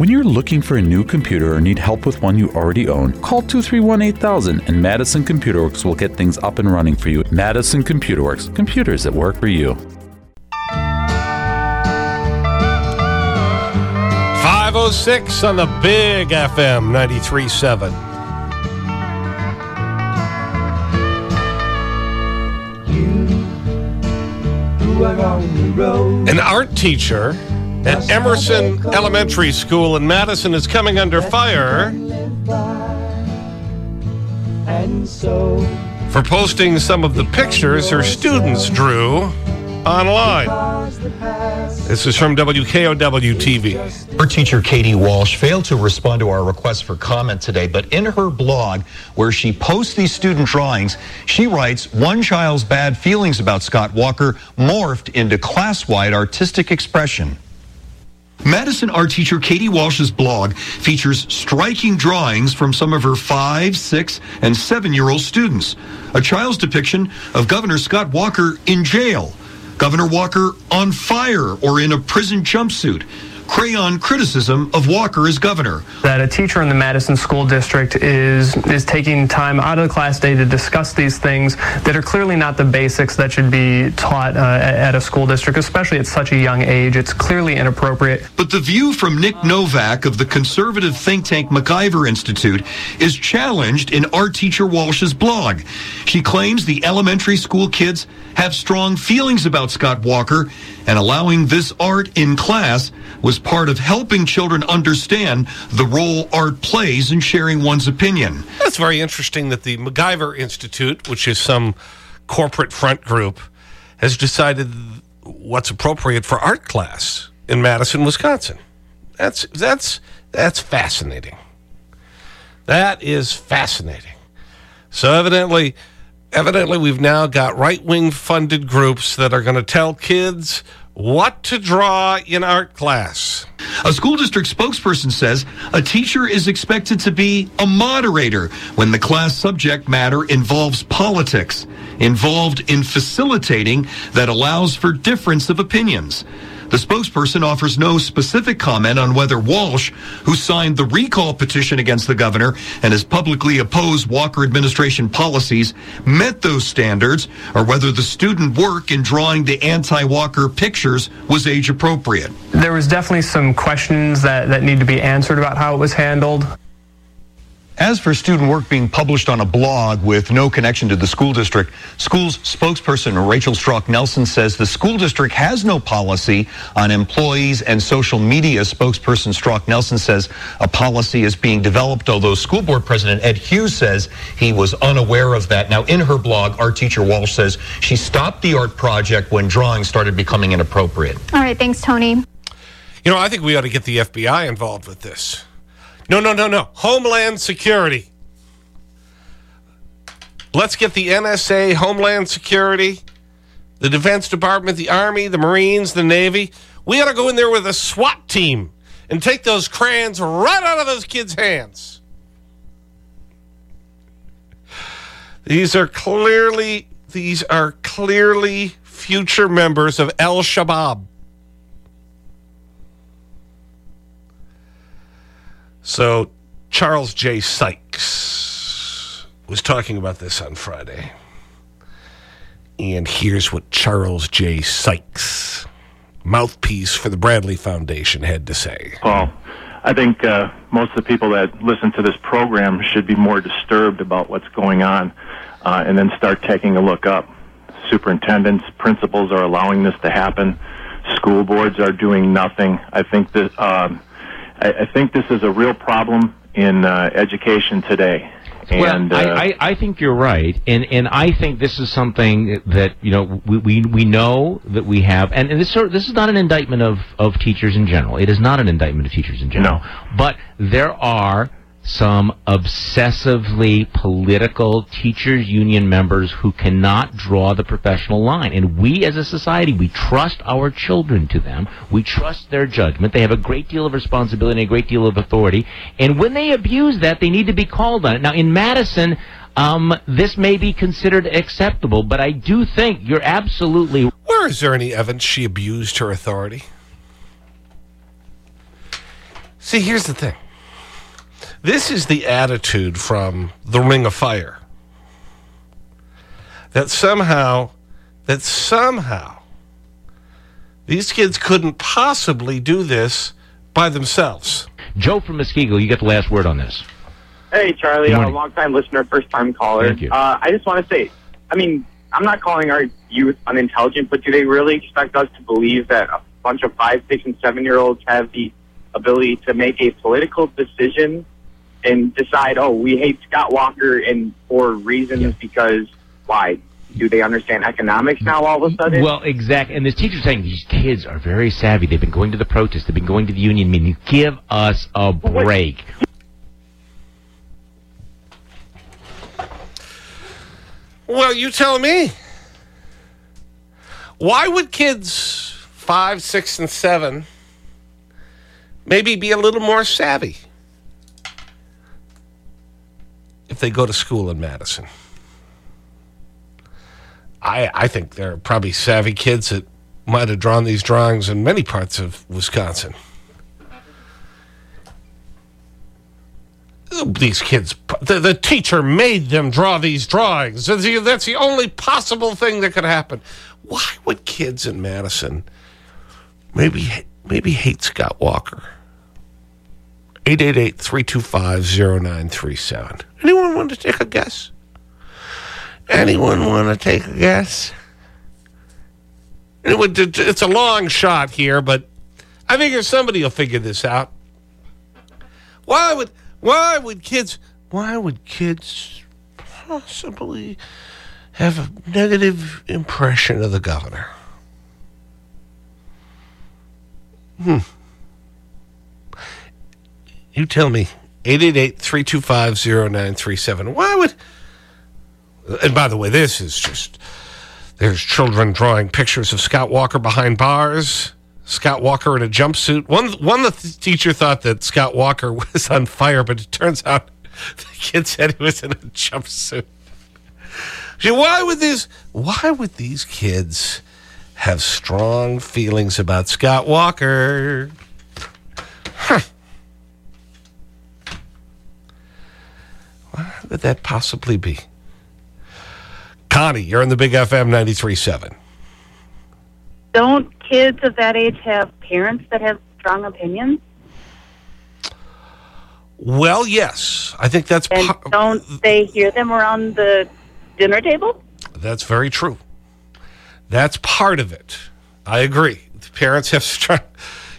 When you're looking for a new computer or need help with one you already own, call 231 8000 and Madison Computer Works will get things up and running for you. Madison Computer Works, computers that work for you. 506 on the Big FM 93.7. An art teacher at Emerson Elementary School in Madison is coming under fire for posting some of the pictures her students drew online. This is from WKOW TV. Her teacher, Katie Walsh, failed to respond to our request for comment today, but in her blog, where she posts these student drawings, she writes, one child's bad feelings about Scott Walker morphed into class-wide artistic expression. Madison art teacher Katie Walsh's blog features striking drawings from some of her five, six, and seven-year-old students. A child's depiction of Governor Scott Walker in jail, Governor Walker on fire or in a prison jumpsuit. Crayon criticism of Walker as governor. That a teacher in the Madison School District is is taking time out of the class day to discuss these things that are clearly not the basics that should be taught uh, at a school district, especially at such a young age. It's clearly inappropriate. But the view from Nick Novak of the conservative think tank MacIver Institute is challenged in art teacher Walsh's blog. She claims the elementary school kids have strong feelings about Scott Walker, and allowing this art in class was part of helping children understand the role art plays in sharing one's opinion. That's very interesting that the MacIver Institute, which is some corporate front group, has decided what's appropriate for art class in Madison, Wisconsin. That's, that's, that's fascinating. That is fascinating. So evidently, evidently we've now got right-wing funded groups that are going to tell kids what to draw in art class. A school district spokesperson says a teacher is expected to be a moderator when the class subject matter involves politics, involved in facilitating that allows for difference of opinions. The spokesperson offers no specific comment on whether Walsh, who signed the recall petition against the governor and has publicly opposed Walker administration policies, met those standards, or whether the student work in drawing the anti-Walker pictures was age appropriate. There was definitely some questions that, that need to be answered about how it was handled. As for student work being published on a blog with no connection to the school district, school's spokesperson Rachel Strauch Nelson says the school district has no policy on employees and social media. Spokesperson Strauch Nelson says a policy is being developed, although school board president Ed Hughes says he was unaware of that. Now, in her blog, art teacher Walsh says she stopped the art project when drawings started becoming inappropriate. All right, thanks, Tony. You know, I think we ought to get the FBI involved with this. No, no, no, no. Homeland Security. Let's get the NSA, Homeland Security, the Defense Department, the Army, the Marines, the Navy. We ought to go in there with a SWAT team and take those crayons right out of those kids' hands. These are clearly, these are clearly future members of El Shabaab. So Charles J. Sykes was talking about this on Friday. And here's what Charles J. Sykes, mouthpiece for the Bradley Foundation, had to say. Paul, I think uh, most of the people that listen to this program should be more disturbed about what's going on uh, and then start taking a look up. Superintendents, principals are allowing this to happen. School boards are doing nothing. I think that um, I, I think this is a real problem in uh, education today. And, well, I, uh, I, I, think you're right, and and I think this is something that you know we we, we know that we have, and, and this sort of, this is not an indictment of of teachers in general. It is not an indictment of teachers in general. No. but there are some obsessively political teachers union members who cannot draw the professional line. And we as a society, we trust our children to them. We trust their judgment. They have a great deal of responsibility and a great deal of authority. And when they abuse that, they need to be called on it. Now, in Madison, um, this may be considered acceptable, but I do think you're absolutely... Where is there any evidence she abused her authority? See, here's the thing. This is the attitude from the Ring of Fire. That somehow, that somehow, these kids couldn't possibly do this by themselves. Joe from Muskego, you get the last word on this. Hey, Charlie, I'm a long-time listener, first-time caller. Thank you. Uh, I just want to say, I mean, I'm not calling our youth unintelligent, but do they really expect us to believe that a bunch of five, six, and seven-year-olds have the ability to make a political decision and decide, oh, we hate Scott Walker and for reasons because why? Do they understand economics now all of a mm-hmm. sudden? Well, exactly. And this teacher's saying these kids are very savvy. They've been going to the protests. They've been going to the union meeting. Give us a break. Well, you tell me. Why would kids five, six, and seven maybe be a little more savvy if they go to school in Madison? I, I think there are probably savvy kids that might have drawn these drawings in many parts of Wisconsin. These kids, the, the teacher made them draw these drawings. That's the, that's the only possible thing that could happen. Why would kids in Madison maybe, maybe hate Scott Walker? 888-325-0937. Anyone want to take a guess? Anyone want to take a guess? It's a long shot here, but I figure somebody will figure this out. Why would, why would kids, why would kids possibly have a negative impression of the governor? Hmm. You tell me. 888-325-0937. Why would... And by the way, this is just... There's children drawing pictures of Scott Walker behind bars. Scott Walker in a jumpsuit. One, one the teacher thought that Scott Walker was on fire, but it turns out the kid said he was in a jumpsuit. Why would these, why would these kids have strong feelings about Scott Walker? Huh. Why would that possibly be? Connie, you're in the Big FM 93.7. Don't kids of that age have parents that have strong opinions? Well, yes. I think that's, And don't they hear them around the dinner table? that's very true. That's part of it. I agree. The parents have strong.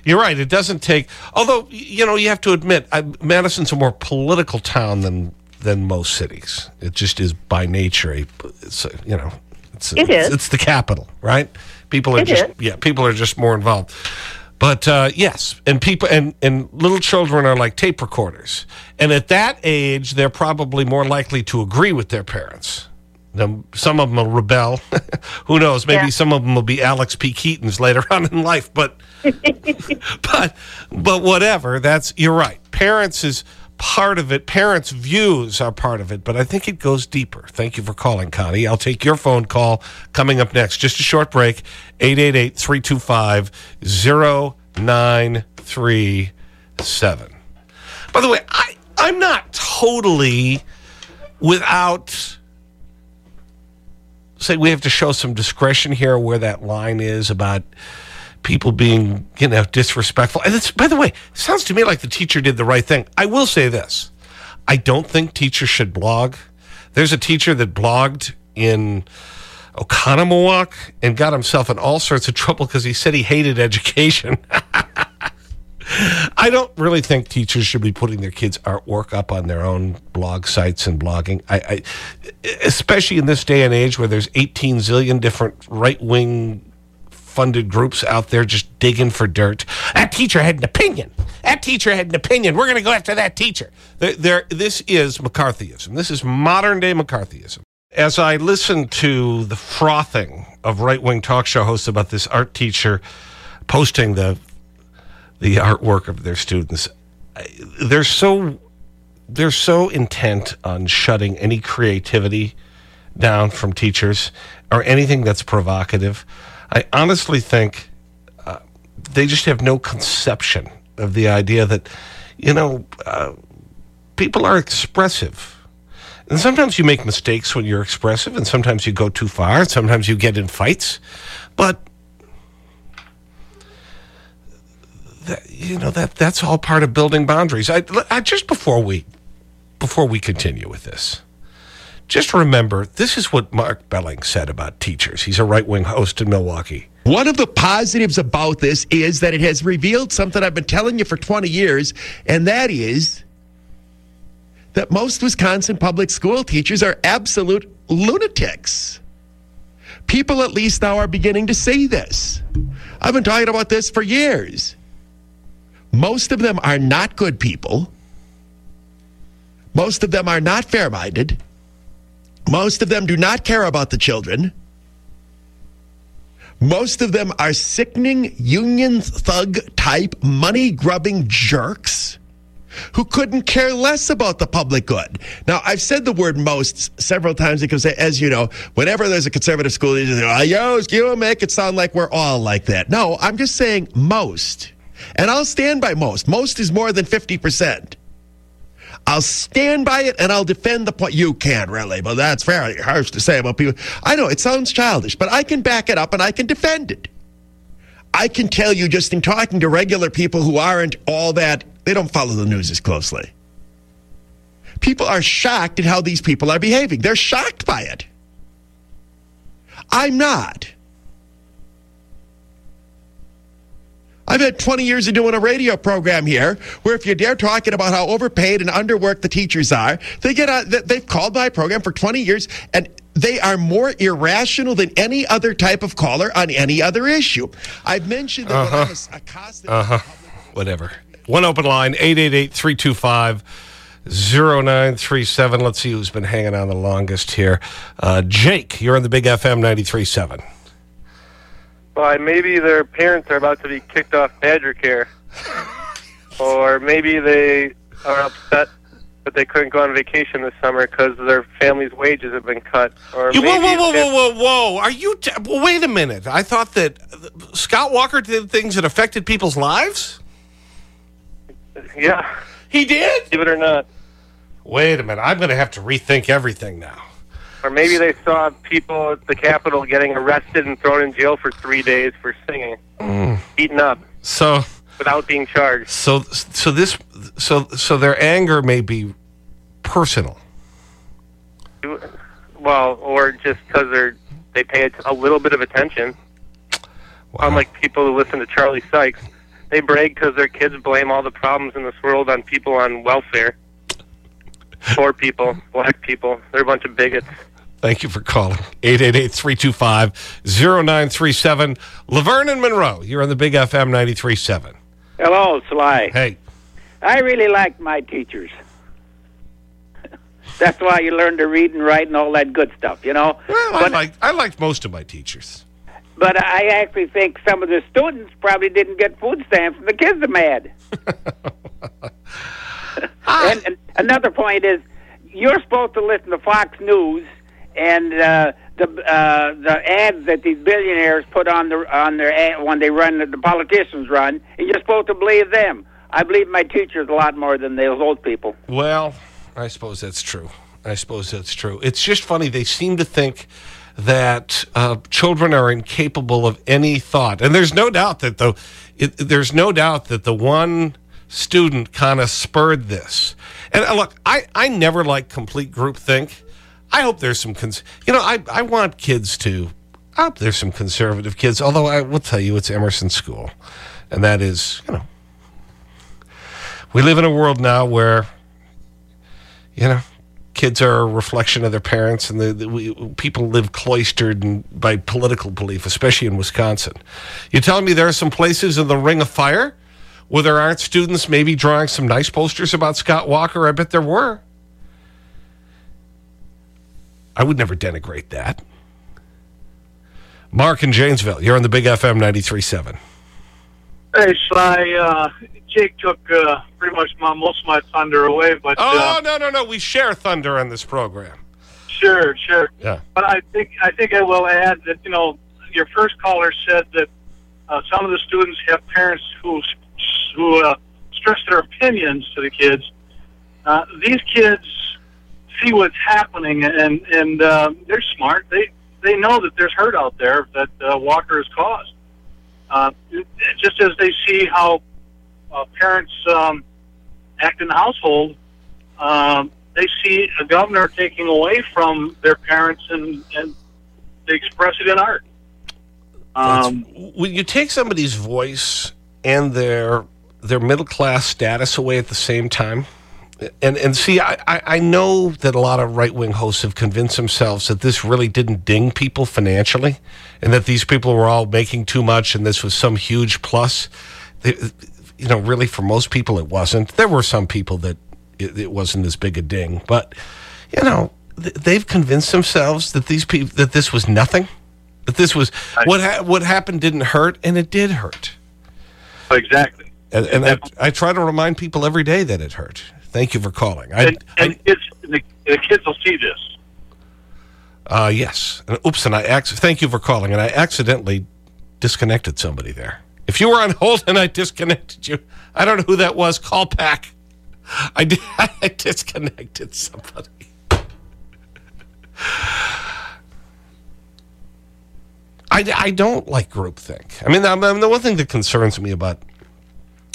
You're right. It doesn't take, although, you know, you have to admit, I, Madison's a more political town than, than most cities. It just is by nature. A, it's, a, you know, it's, It it's, is. it's the capital, right? People are It just, is. yeah, people are just more involved. But uh, yes, and people and, and little children are like tape recorders. And at that age, they're probably more likely to agree with their parents. Them- Some of them will rebel. Who knows? Maybe Yeah. some of them will be Alex P. Keaton's later on in life. But, but, but whatever. That's, you're right. Parents is part of it. Parents' views are part of it. But I think it goes deeper. Thank you for calling, Connie. I'll take your phone call coming up next. Just a short break. 888 325 0937. By the way, I, I'm not totally without say we have to show some discretion here where that line is about people being, you know, disrespectful. And it's, by the way, it sounds to me like the teacher did the right thing. I will say this. I don't think teachers should blog. There's a teacher that blogged in Oconomowoc and got himself in all sorts of trouble because he said he hated education. I don't really think teachers should be putting their kids' artwork up on their own blog sites and blogging. I, I, especially in this day and age where there's 18 zillion different right wing funded groups out there just digging for dirt. That teacher had an opinion. That teacher had an opinion. We're going to go after that teacher. There, there, this is McCarthyism. This is modern day McCarthyism. As I listen to the frothing of right wing talk show hosts about this art teacher posting the the artwork of their students. They're so, they're so intent on shutting any creativity down from teachers or anything that's provocative. I honestly think uh, they just have no conception of the idea that you know, uh, people are expressive. And sometimes you make mistakes when you're expressive, and sometimes you go too far, and sometimes you get in fights. But, that, you know, that, that's all part of building boundaries. I, I, just before we, before we continue with this, just remember this is what Mark Belling said about teachers. He's a right wing host in Milwaukee. One of the positives about this is that it has revealed something I've been telling you for 20 years, and that is that most Wisconsin public school teachers are absolute lunatics. People, at least now, are beginning to see this. I've been talking about this for years. Most of them are not good people. Most of them are not fair minded. Most of them do not care about the children. Most of them are sickening union thug type money grubbing jerks who couldn't care less about the public good. Now, I've said the word most several times because, as you know, whenever there's a conservative school, you say, oh, yo, you make it sound like we're all like that. No, I'm just saying most. And I'll stand by most. Most is more than 50%. I'll stand by it and I'll defend the point. You can't really, but that's very harsh to say about people. I know it sounds childish, but I can back it up and I can defend it. I can tell you just in talking to regular people who aren't all that they don't follow the news as closely. People are shocked at how these people are behaving. They're shocked by it. I'm not. I've had 20 years of doing a radio program here where if you dare talking about how overpaid and underworked the teachers are, they get a, they've called my program for 20 years and they are more irrational than any other type of caller on any other issue. I've mentioned that uh -huh. uh -huh. whatever. One open line, 888-325-0937. Let's see who's been hanging on the longest here. Uh, Jake, you're on the Big FM 93.7. Well, maybe their parents are about to be kicked off Badger Care. or maybe they are upset that they couldn't go on vacation this summer because their family's wages have been cut. Or whoa, whoa, whoa, whoa, whoa, whoa! Are you? well, wait a minute. I thought that Scott Walker did things that affected people's lives. Yeah. He did? Believe it or not. Wait a minute. I'm going to have to rethink everything now. Or maybe they saw people at the Capitol getting arrested and thrown in jail for three days for singing, mm. beaten up. So without being charged. So, so this, so, so their anger may be personal. Well, or just because they're they pay a little bit of attention. Wow. Unlike people who listen to Charlie Sykes they brag because their kids blame all the problems in this world on people on welfare. Poor people, black people. They're a bunch of bigots. Thank you for calling. 888-325-0937. Laverne and Monroe, you're on the Big FM 93.7. Hello, Sly. Hey. I really like my teachers. That's why you learn to read and write and all that good stuff, you know? Well, but, I, liked, I liked most of my teachers. But I actually think some of the students probably didn't get food stamps, and the kids are mad. Ah. and, and another point is, you're supposed to listen to Fox News and uh, the uh, the ads that these billionaires put on the on their ad, when they run the politicians run, and you're supposed to believe them. I believe my teachers a lot more than those old people. Well, I suppose that's true. I suppose that's true. It's just funny. They seem to think that uh, children are incapable of any thought. And there's no doubt that the, it, there's no doubt that the one student kind of spurred this. And uh, look, I, I never like complete group think. I hope there's some, you know, I, I want kids to, I hope there's some conservative kids, although I will tell you it's Emerson School. And that is, you know, we live in a world now where, you know, kids are a reflection of their parents, and the, the we, people live cloistered and, by political belief, especially in Wisconsin. You're telling me there are some places in the Ring of Fire where there aren't students maybe drawing some nice posters about Scott Walker? I bet there were. I would never denigrate that. Mark in Janesville, you're on the Big FM 93.7. Hey, Sly. Uh, Jake took uh, pretty much my, most of my thunder away. But oh uh, no, no, no, we share thunder on this program. Sure, sure. Yeah. But I think I think I will add that you know your first caller said that uh, some of the students have parents who who uh, stress their opinions to the kids. Uh, these kids see what's happening, and and uh, they're smart. They they know that there's hurt out there that uh, Walker has caused. Uh, just as they see how uh, parents um, act in the household, um, they see a governor taking away from their parents, and and they express it in art. Um, when you take somebody's voice and their their middle class status away at the same time, and, and see, I, I know that a lot of right wing hosts have convinced themselves that this really didn't ding people financially and that these people were all making too much and this was some huge plus. They, you know, really, for most people, it wasn't. There were some people that it, it wasn't as big a ding, but, you know, they've convinced themselves that these people, that this was nothing, that this was what, ha what happened didn't hurt, and it did hurt. Exactly. And, and I, I try to remind people every day that it hurt. Thank you for calling. I, and, and I, kids, the, the, kids will see this. Uh, yes. And, oops, and I thank you for calling. And I accidentally disconnected somebody there. If you were on hold and I disconnected you, I don't know who that was. Call back. I, did, I disconnected somebody. I, I don't like groupthink. I mean, I mean, the one thing that concerns me about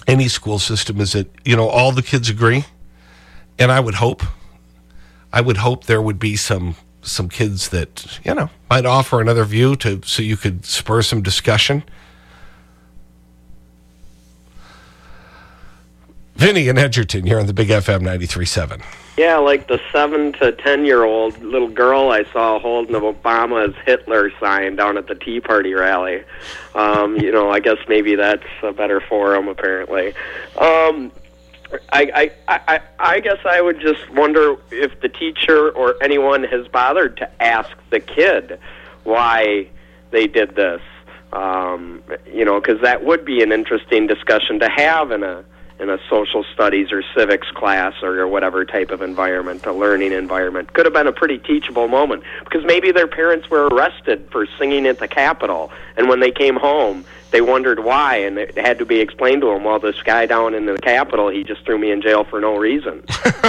any school system is that, you know, all the kids agree. And I would hope, I would hope there would be some, some kids that, you know, might offer another view to, so you could spur some discussion. Vinny in Edgerton, you're on the Big FM 93.7. Yeah, like the seven to ten year old little girl I saw holding Obama's Hitler sign down at the Tea Party rally. Um, you know, I guess maybe that's a better forum. Apparently, um, I, I I I guess I would just wonder if the teacher or anyone has bothered to ask the kid why they did this. Um, you know, because that would be an interesting discussion to have in a in a social studies or civics class or whatever type of environment, a learning environment. Could have been a pretty teachable moment because maybe their parents were arrested for singing at the Capitol, and when they came home, they wondered why, and it had to be explained to them. Well, this guy down in the Capitol, he just threw me in jail for no reason.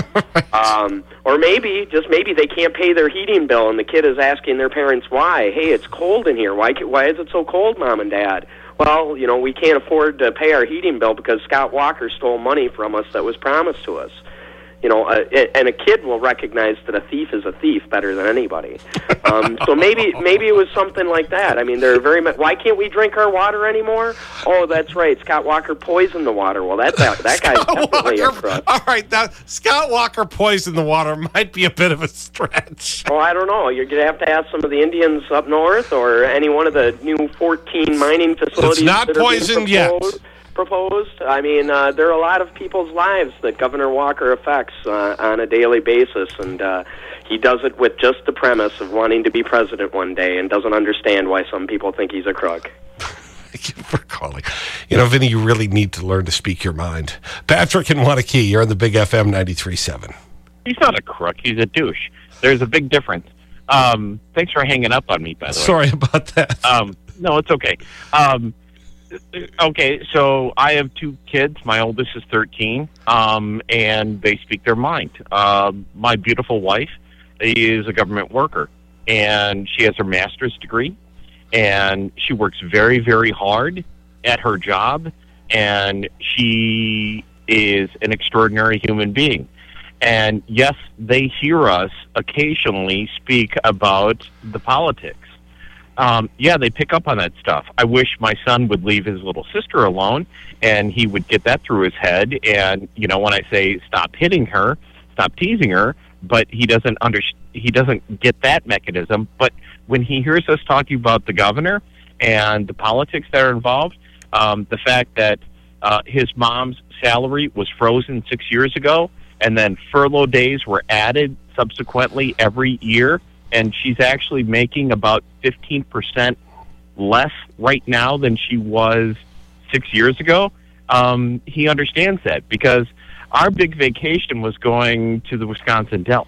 um, or maybe, just maybe, they can't pay their heating bill, and the kid is asking their parents why. Hey, it's cold in here. Why? Why is it so cold, mom and dad? Well, you know, we can't afford to pay our heating bill because Scott Walker stole money from us that was promised to us. You know, uh, and a kid will recognize that a thief is a thief better than anybody. Um, so maybe maybe it was something like that. I mean, there are very much. Why can't we drink our water anymore? Oh, that's right. Scott Walker poisoned the water. Well, that that, that guy's definitely Walker, a crook. All right, now Scott Walker poisoned the water might be a bit of a stretch. Well, I don't know. You're gonna have to ask some of the Indians up north or any one of the new 14 mining facilities. It's not poisoned yet proposed. I mean, uh, there are a lot of people's lives that Governor Walker affects uh, on a daily basis, and uh, he does it with just the premise of wanting to be president one day and doesn't understand why some people think he's a crook. Thank you for calling. You know, Vinny, you really need to learn to speak your mind. Patrick and Waunakee, you're on the Big FM 93.7. He's not a crook. He's a douche. There's a big difference. Um, thanks for hanging up on me, by the way. Sorry about that. Um, no, it's okay. Um, okay, so I have two kids. My oldest is 13, um, and they speak their mind. Uh, my beautiful wife is a government worker, and she has her master's degree, and she works very, very hard at her job, and she is an extraordinary human being. And yes, they hear us occasionally speak about the politics um, yeah, they pick up on that stuff. I wish my son would leave his little sister alone and he would get that through his head. And, you know, when I say stop hitting her, stop teasing her, but he doesn't under, he doesn't get that mechanism. But when he hears us talking about the governor and the politics that are involved, um, the fact that uh, his mom's salary was frozen six years ago and then furlough days were added subsequently every year and she's actually making about 15% less right now than she was six years ago, um, he understands that because our big vacation was going to the Wisconsin Dells,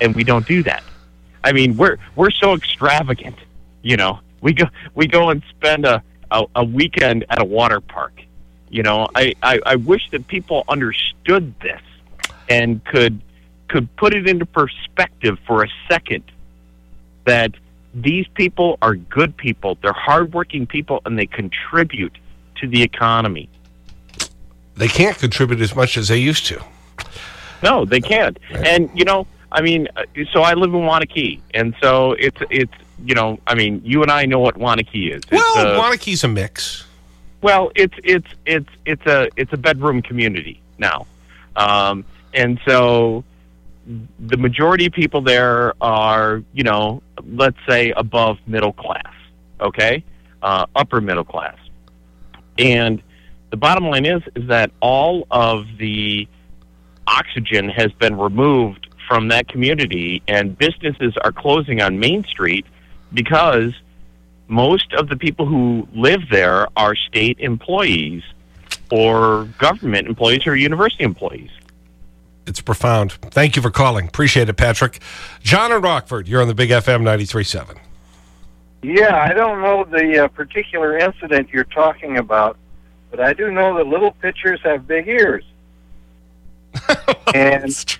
and we don't do that. I mean, we're we're so extravagant, you know. We go we go and spend a, a, a weekend at a water park, You know, I, I, I wish that people understood this and could could put it into perspective for a second that these people are good people. They're hardworking people and they contribute to the economy. They can't contribute as much as they used to. No, they can't. And, you know, I mean, uh, so I live in Waunakee. And so it's, it's you know, I mean, you and I know what Waunakee is. It's Well, a- Waunakee's a mix. well, it's it's it's it's a it's a bedroom community now, um, and so the majority of people there are you know let's say above middle class, okay, uh, upper middle class, and the bottom line is is that all of the oxygen has been removed from that community, and businesses are closing on Main Street because most of the people who live there are state employees or government employees or university employees. It's profound. Thank you for calling. Appreciate it, Patrick. John and Rockford, you're on the Big FM 93.7. Yeah, I don't know the uh, particular incident you're talking about, but I do know that little pitchers have big ears. and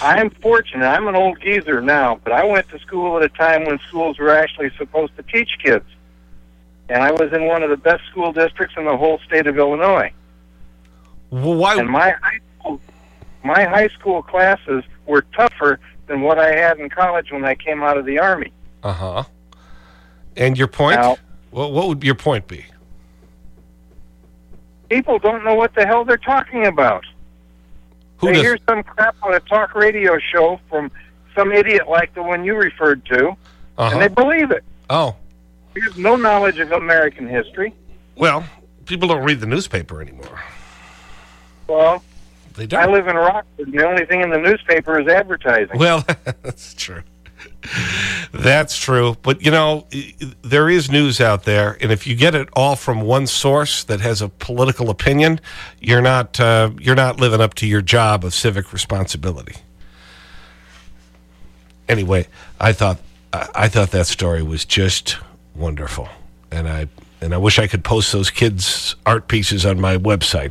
I'm fortunate. I'm an old geezer now, but I went to school at a time when schools were actually supposed to teach kids. And I was in one of the best school districts in the whole state of Illinois. Well, why? And my high school, my high school classes were tougher than what I had in college when I came out of the army. Uh-huh. And your point? Now- well, what would your point be? People don't know what the hell they're talking about. Who they does- hear some crap on a talk radio show from some idiot like the one you referred to, Uh-huh. and they believe it. Oh, They have no knowledge of American history. well, people don't read the newspaper anymore. Well, They I don't. live in Rockford, and the only thing in the newspaper is advertising. Well, that's true. That's true. But, you know, i- i- there is news out there, and if you get it all from one source that has a political opinion, you're not, uh, you're not living up to your job of civic responsibility. Anyway, I thought, I, I thought that story was just wonderful. And I, and I wish I could post those kids' art pieces on my website.